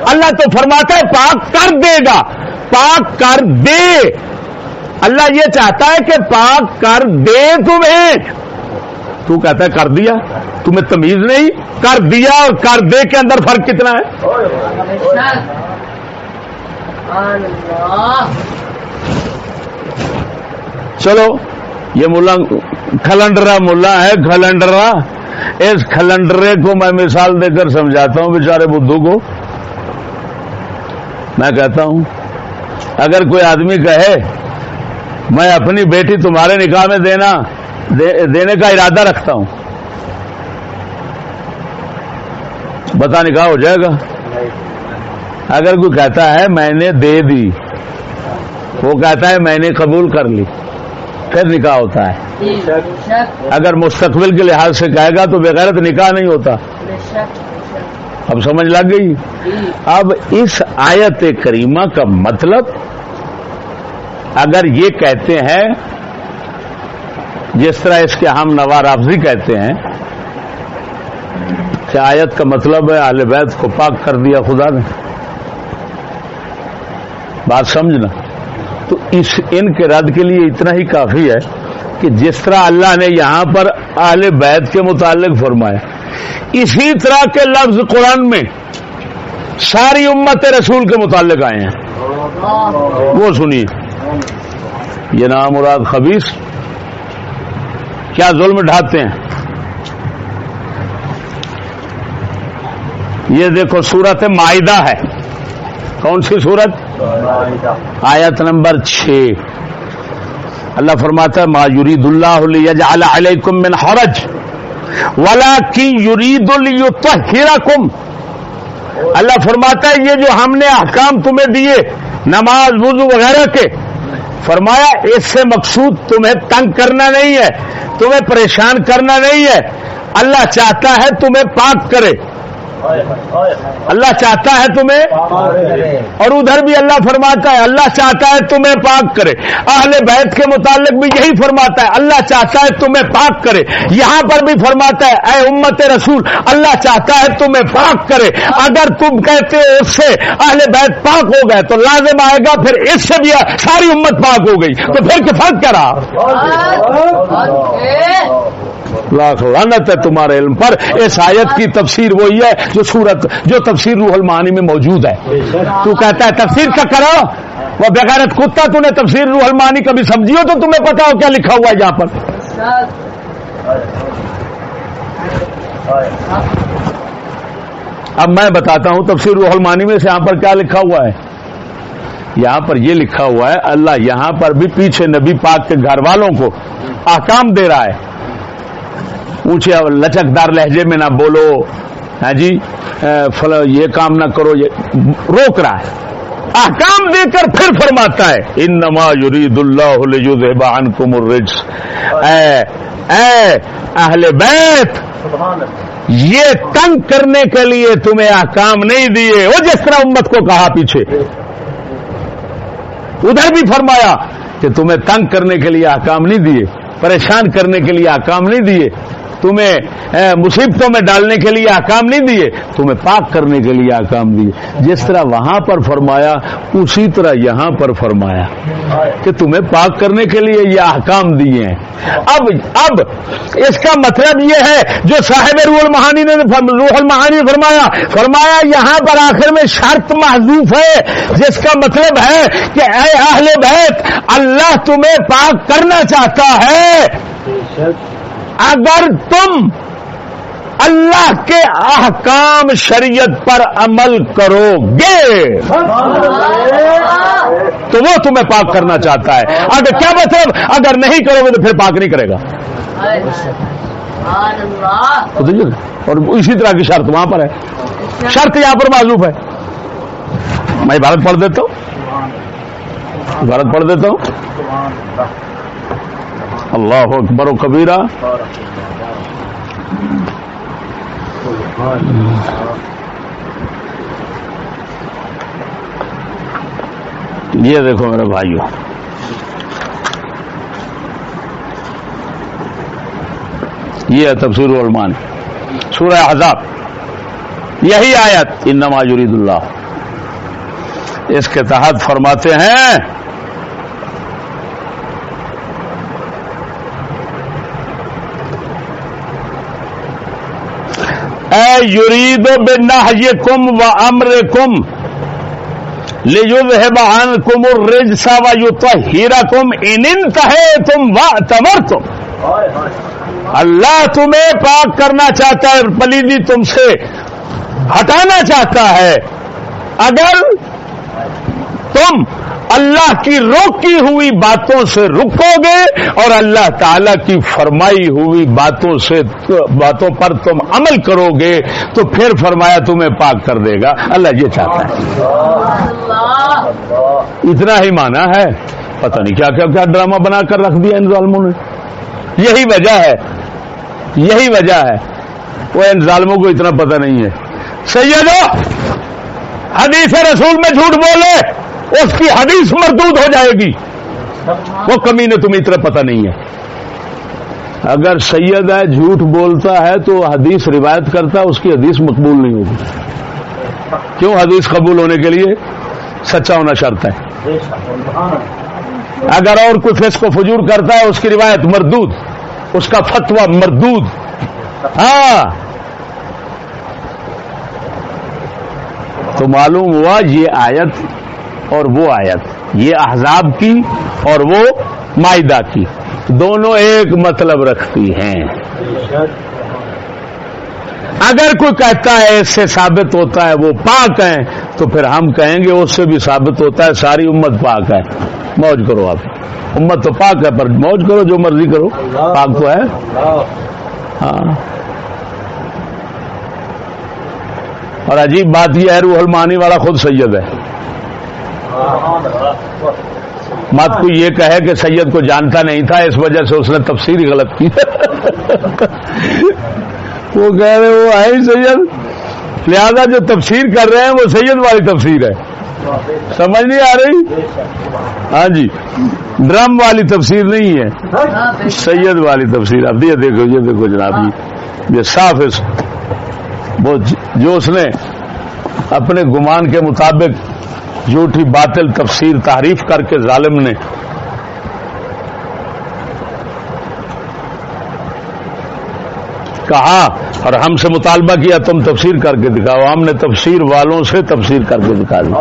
اللہ تو فرماتا ہے، پاک کر دے گا۔ پاک کر دے۔ اللہ یہ چاہتا ہے کہ پاک کر دے تمہیں۔ تو کہتا ہے، کر دیا۔ تمہیں تمیز نہیں، کر دیا اور کر دے کے اندر فرق کتنا ہے؟ چلو، یہ ملا کھلنڈرا ملا ہے، کھلنڈرا۔ اس کھلنڈرے کو میں مثال دے کر سمجھاتا ہوں، بیچارے بدھو کو۔ میں کہتا ہوں، اگر کوئی آدمی کہے، میں اپنی بیٹی تمہارے نکاح میں دینا دینے کا ارادہ رکھتا ہوں۔ بتا نکاح ہو جائے گا؟ اگر کوئی کہتا ہے میں نے دے دی، وہ کہتا ہے میں نے قبول کر لی، پھر نکاح ہوتا ہے۔ اگر مستقبل کے لحاظ سے کہے گا تو بغیر نکاح نہیں ہوتا۔ اب سمجھ لگ گئی؟ اب اس آیت کریمہ کا مطلب اگر یہ کہتے ہیں، جس طرح اس کے ہم نوار افزی کہتے ہیں، کہ آیت کا مطلب ہے آل بیت کو پاک کر دیا خدا نے۔ بات سمجھنا۔ تو اس ان کے رد کے لیے اتنا ہی کافی ہے کہ جس طرح اللہ نے یہاں پر اہل بیت کے متعلق فرمایا، اسی طرح کے لفظ قرآن میں ساری امت رسول کے متعلق آئے ہیں۔ وہ سنیے۔ یہ نام مراد خبیص کیا ظلم ڈھاتے ہیں؟ یہ دیکھو، سورت معاہدہ ہے۔ کون سی سورت؟ آیت نمبر چھ۔ اللہ فرماتا ہے، ما یرید اللہ علیکم من حرج ولا کی یرید کم اللہ فرماتا ہے، یہ جو ہم نے احکام تمہیں دیے، نماز، وضو وغیرہ کے، فرمایا، اس سے مقصود تمہیں تنگ کرنا نہیں ہے، تمہیں پریشان کرنا نہیں ہے۔ اللہ چاہتا ہے تمہیں پاک کرے۔ اللہ چاہتا ہے تمہیں اور ادھر بھی اللہ فرماتا ہے، اللہ چاہتا ہے تمہیں پاک کرے۔ اہل بیت کے متعلق بھی یہی فرماتا ہے، اللہ چاہتا ہے تمہیں پاک کرے۔ یہاں پر بھی فرماتا ہے، اے امت رسول، اللہ چاہتا ہے تمہیں پاک کرے۔ اگر تم کہتے ہو اس سے اہل بیت پاک ہو گئے، تو لازم آئے گا پھر اس سے بھی ساری امت پاک ہو گئی۔ تو پھر فرق کرا لاکھ لانت ہے تمہارے علم پر۔ اس آیت کی تفسیر وہی ہے جو سورت جو تفسیر روح المانی میں موجود ہے۔ تو کہتا ہے تفسیر کا کرو۔ وہ بغیرت کتا تو نے تفسیر روح المانی کبھی سمجھی ہو تو تمہیں پتا ہو کیا لکھا ہوا ہے یہاں پر۔ اب میں بتاتا ہوں تفسیر روح المانی میں سے یہاں پر کیا لکھا ہوا ہے۔ یہاں پر یہ لکھا ہوا ہے، اللہ یہاں پر بھی پیچھے نبی پاک کے گھر والوں کو آکام دے رہا ہے۔ اونچے لچکدار لہجے میں نہ بولو۔ ہاں جی؟ یہ کام نہ کرو، یہ روک رہا ہے۔ احکام دے کر پھر فرماتا ہے ان نما یرید اللہ کمر اے اے اہل بیت، یہ تنگ کرنے کے لیے تمہیں احکام نہیں دیے۔ وہ جس طرح امت کو کہا پیچھے۔ ادھر بھی فرمایا کہ تمہیں تنگ کرنے کے لیے احکام نہیں دیے، پریشان کرنے کے لیے احکام نہیں دیے۔ تمہیں مصیبتوں میں ڈالنے کے لیے احکام نہیں دیے، تمہیں پاک کرنے کے لیے احکام دیے۔ جس طرح وہاں پر فرمایا، اسی طرح یہاں پر فرمایا کہ تمہیں پاک کرنے کے لیے یہ احکام دیے ہیں۔ اب اب اس کا مطلب یہ ہے، جو صاحب روح المہانی نے، روح المہانی فرمایا فرمایا یہاں پر آخر میں شرط محضوف ہے، جس کا مطلب ہے کہ اے اہل بیت، اللہ تمہیں پاک کرنا چاہتا ہے۔ اگر تم اللہ کے احکام شریعت پر عمل کرو گے تو وہ تمہیں پاک کرنا چاہتا ہے۔ اگر کیا مطلب؟ اگر نہیں کرو گے تو پھر پاک نہیں کرے گا۔ اور اسی طرح کی شرط وہاں پر ہے۔ شرط یہاں پر معذوف ہے۔ میں عبارت پڑھ دیتا ہوں۔ عبارت پڑھ دیتا ہوں۔ اللہ اکبر و کبیرہ۔ یہ دیکھو میرے بھائیوں یہ ہے تفسیر علمان سورہ حضاب یہی آیت۔ ان نماز اللہ۔ اس کے تحت فرماتے ہیں یرید بنا یہ کم و امر کم ہے بہان کم رج سا و یو تو ہیرا کم ان تم و تمر تم اللہ تمہیں پاک کرنا چاہتا ہے پلیدی تم سے ہٹانا چاہتا ہے۔ اگر تم اللہ کی روکی ہوئی باتوں سے رکو گے اور اللہ تعالی کی فرمائی ہوئی باتوں سے باتوں پر تم عمل کرو گے تو پھر فرمایا تمہیں پاک کر دے گا۔ اللہ یہ چاہتا ہے۔ اتنا ہی مانا ہے۔ پتہ نہیں کیا کیا کیا ڈرامہ بنا کر رکھ دیا ان ظالموں نے۔ یہی وجہ ہے۔ یہی وجہ ہے۔ وہ ان ظالموں کو اتنا پتہ نہیں ہے۔ سیدو، حدیث رسول میں جھوٹ بولے۔ اس کی حدیث مردود ہو جائے گی۔ وہ کمی نے تمہیں اتنا پتہ نہیں ہے۔ اگر سید ہے جھوٹ بولتا ہے تو حدیث روایت کرتا ہے اس کی حدیث مقبول نہیں ہوگی۔ کیوں حدیث قبول ہونے کے لیے؟ سچا ہونا شرط ہے۔ اگر اور کوئی فیس کو فجور کرتا ہے، اس کی روایت مردود، اس کا فتوا مردود۔ ہاں۔ تو معلوم ہوا یہ آیت اور وہ آیت یہ احزاب کی اور وہ معدہ کی دونوں ایک مطلب رکھتی ہیں۔ اگر کوئی کہتا ہے اس سے ثابت ہوتا ہے وہ پاک ہیں تو پھر ہم کہیں گے اس سے بھی ثابت ہوتا ہے ساری امت پاک ہے۔ موج کرو آپ۔ امت تو پاک ہے پر موج کرو جو مرضی کرو۔ پاک تو ہے۔ ہاں۔ اور عجیب بات یہ ہے روح المانی والا خود سید ہے۔ مت کو یہ کہے کہ سید کو جانتا نہیں تھا، اس وجہ سے اس نے تفسیر غلط کی۔ وہ کہہ رہے، وہ ہے سید۔ لہذا جو تفسیر کر رہے ہیں، وہ سید والی تفسیر ہے۔ سمجھ نہیں آ رہی؟ ہاں جی۔ ڈرم والی تفسیر نہیں ہے۔ سید والی تفسیر۔ اب یہ دیکھو یہ دیکھو جناب جی۔ یہ صاف ہے وہ جو اس نے اپنے گمان کے مطابق جھوٹی باطل تفسیر تعریف کر کے ظالم نے کہا اور ہم سے مطالبہ کیا، تم تفسیر کر کے دکھاؤ۔ ہم نے تفسیر والوں سے تفسیر کر کے دکھا دی۔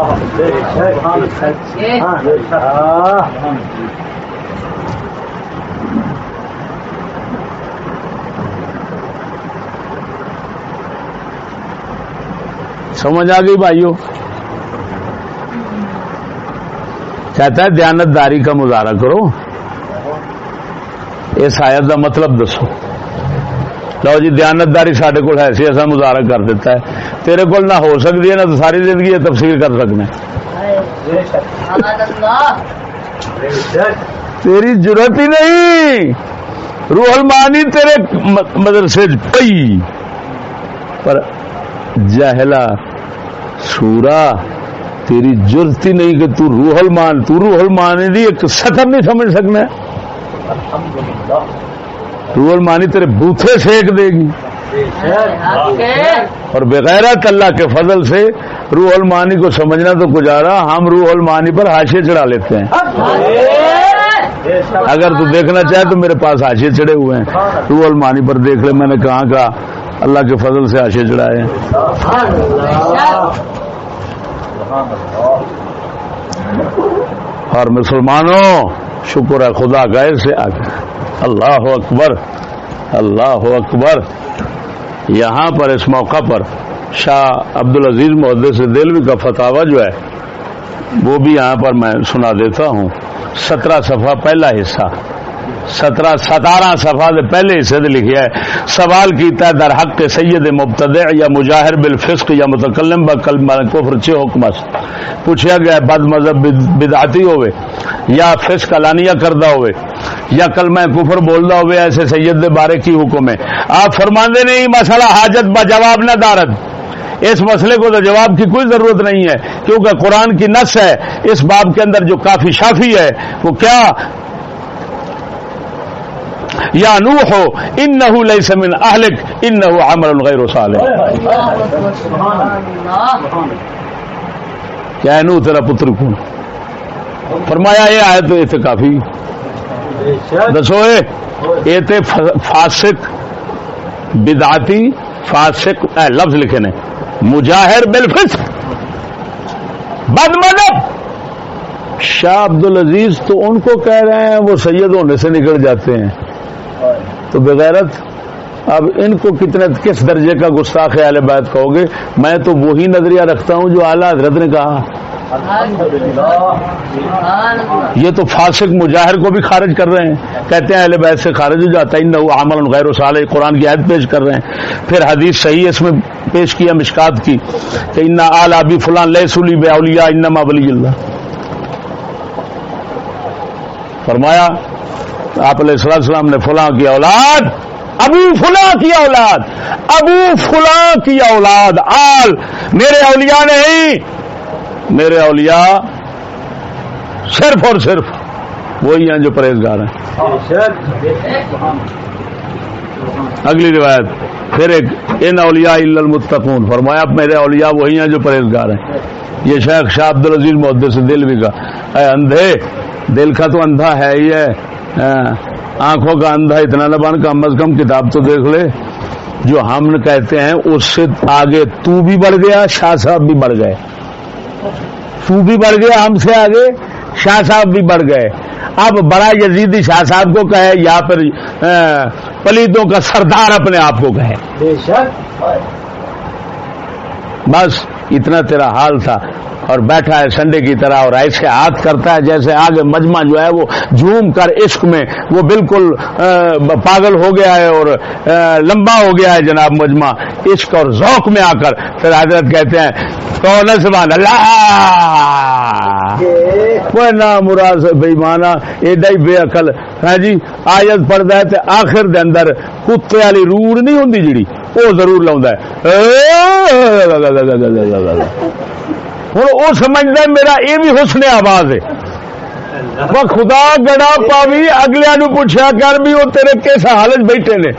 سمجھ آ گئی بھائیو؟ کہتا ہے دیانت داری کا مظاہرہ کرو۔ اس آیت کا مطلب دسو۔ لو جی دیانتداری سارے کو ایسی ایسا مظاہرہ کر دیتا ہے۔ تیرے کو نہ ہو سکتی ہے، نہ تو ساری زندگی یہ تفصیل کر سکنا تیری ضرورت ہی نہیں۔ روح المانی تیرے مدرسے پئی۔ پر جہلا سورا تیری ضرورت ہی نہیں کہ تو روح المان تو روح المان دی ایک سطر نہیں سمجھ سکنا۔ روح المانی تیرے بوتھے سینک دے گی۔ اور بغیر اللہ کے فضل سے روح المانی کو سمجھنا تو گزارا، ہم روح المانی پر ہاشے چڑھا لیتے ہیں۔ اگر تو دیکھنا چاہے تو میرے پاس ہاشے چڑھے ہوئے ہیں۔ روح المانی پر دیکھ لے، میں نے کہاں کہا، اللہ کے فضل سے ہاشے چڑھائے ہیں۔ اور مسلمانوں، شکر ہے خدا گئے سے اللہ اکبر اللہ اکبر۔ یہاں پر، اس موقع پر شاہ عبد العزیز محدث سے دلوی کا فتوا جو ہے، وہ بھی یہاں پر میں سنا دیتا ہوں۔ سترہ صفحہ پہلا حصہ۔ سترہ ستارہ صفحہ سے پہلے حصے سے لکھا ہے، سوال کیتا ہے، در حق کے سید مبتدع یا مجاہر بالفسق یا متکلم کفر چھ حکمت پوچھا گیا بد مذہب بدعتی ہوئے یا فسق علانیہ کردہ ہوئے یا کل میں کفر بول ہوئے ایسے سید دے بارے کی حکم ہے؟ آپ فرماندے نہیں مسئلہ حاجت با جواب نہ دارت اس مسئلے کو تو جواب کی کوئی ضرورت نہیں ہے، کیونکہ قرآن کی نس ہے، اس باب کے اندر جو کافی شافی ہے، وہ کیا یا نو ہو ان نہ لئی سمن اہلک ان عمل غیر و کیا نو تیرا پتر کون؟ فرمایا یہ آئے تو اتنے کافی۔ دسو یہ تے فاسق، بدعتی، فاسق، اے لفظ لکھے نے۔ مجاہر بالفسق بد مدب شاہ عبد العزیز تو ان کو کہہ رہے ہیں، وہ سید ہونے سے نکل جاتے ہیں۔ تو بغیرت اب ان کو کتنے کس درجے کا گستاخ اہل بیت کہو گے؟ میں تو وہی نظریہ رکھتا ہوں جو اعلیٰ حضرت نے کہا۔ یہ تو فاسق مجاہر کو بھی خارج کر رہے ہیں۔ کہتے ہیں اہل بیت سے خارج ہو جاتا ہے۔ ان عمل غیر و قرآن کی عید پیش کر رہے ہیں۔ پھر حدیث صحیح اس میں پیش کیا مشکات کی کہ ان آل ابی فلان لہ سلی بے اولیا انما ولی اللہ۔ فرمایا آپ علیہ السلام نے فلاں کی اولاد، ابو فلاں کی اولاد، ابو فلاں کی اولاد۔ آل، میرے اولیاء نہیں میرے اولیاء صرف اور صرف وہی ہیں جو پرہیزگار ہیں۔ اگلی روایت، پھر ایک، ان اولیاء المتقون۔ فرمایا میرے اولیاء وہی ہیں جو پرہیزگار ہیں۔ یہ شیخ شاہ عبد العزیز محدود سے دل بھی کا۔ اے اندھے، دل کا تو اندھا ہے ہی ہے۔ آنکھوں کا اندھا اتنا نہ بن کم از کم کتاب تو دیکھ لے۔ جو ہم کہتے ہیں اس سے آگے تو بھی بڑھ گیا شاہ صاحب بھی بڑھ گئے۔ تو بھی بڑھ گیا ہم سے آگے شاہ صاحب بھی بڑھ گئے۔ اب بڑا یزیدی شاہ صاحب کو کہے یا پھر پلیتوں کا سردار اپنے آپ کو کہے۔ بس اتنا تیرا حال تھا۔ اور بیٹھا ہے سنڈے کی طرح اور ایسے ہاتھ کرتا ہے جیسے آگے مجمع جو ہے وہ جھوم کر عشق میں وہ بالکل پاگل ہو گیا ہے اور لمبا ہو گیا ہے جناب مجمع عشق اور ذوق میں آ کر۔ پھر حضرت کہتے ہیں، تو سبحان اللہ۔ وہ نہ مراد بے مانا ایڈا ہی بے عقل۔ ہے جی آیت پڑھتا ہے تے آخر دے اندر کتے والی روڑ نہیں ہوندی جڑی، وہ ضرور لاؤں ہوں وہ سمجھتا میرا یہ بھی حسن آواز ہے۔ وہ خدا گڑا پاوی اگلے نو پوچھا کر بھی وہ تیرے کس حالت بیٹھے نے۔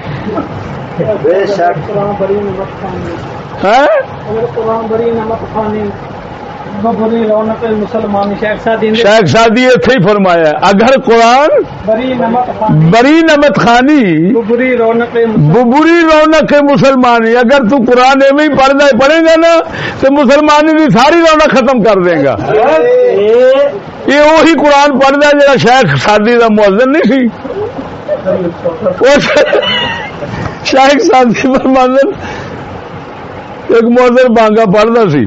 شیخ سادی اتے ہی فرمایا اگر قرآن بری نمت خانی۔ بری رونق مسلمانی اگر تو قرآن ایویں پڑھنا پڑھے گا نا تو مسلمانی کی ساری رونق ختم کر دے گا۔ یہ وہی قرآن پڑھتا جا شیخ سادی کا موزن نہیں سی۔ شیخ سادی پر موزن ایک موزن بانگا پڑھتا سی۔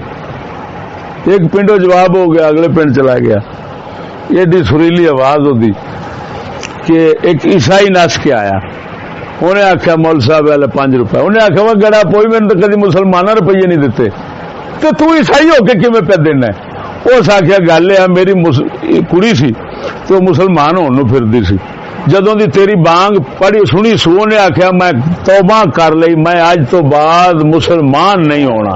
ایک پنڈو جواب ہو گیا، اگلے پنڈ چلا گیا۔ ایڈی سریلی آواز ہوتی کہ ایک عیسائی نس کے آیا۔ انہیں آخیا مول صاحب والے پانچ روپے۔ انہیں آخیا وہ گڑا کوئی میرے تو کدی مسلمان روپیے نہیں دیتے۔ تو تو عیسائی ہو کے کیون پہ دینا اس آخیا گل ہے، میری کڑی سی تو مسلمان ہونے پھر سی۔ جدوں دی تیری بانگ پڑھی سنی سو نے آخیا میں توبہ کر لی، میں اج تو بعد مسلمان نہیں ہونا۔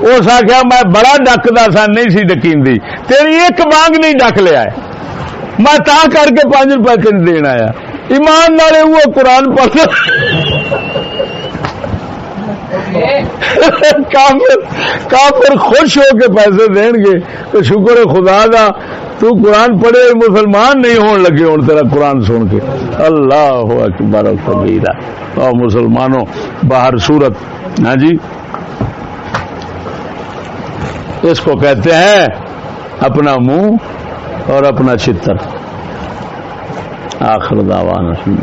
اس آخیا، میں بڑا ڈکتا سا، نہیں سی ڈکین دی. تیری ایک بانگ نہیں ڈک لیا ہے۔ میں تا کر کے پانچ روپے تین دین آیا۔ ایمان والے وہ قرآن پڑھ کافر کافر خوش ہو کے پیسے دین گے۔ تو شکر خدا دا، تو قرآن پڑھے، مسلمان نہیں ہون لگے ہوں تیرا قرآن سن کے۔ اللہ اکبر کبیرہ۔ اور مسلمانوں، باہر صورت ہاں جی؟ اس کو کہتے ہیں اپنا منہ اور اپنا چتر۔ آخر دعوان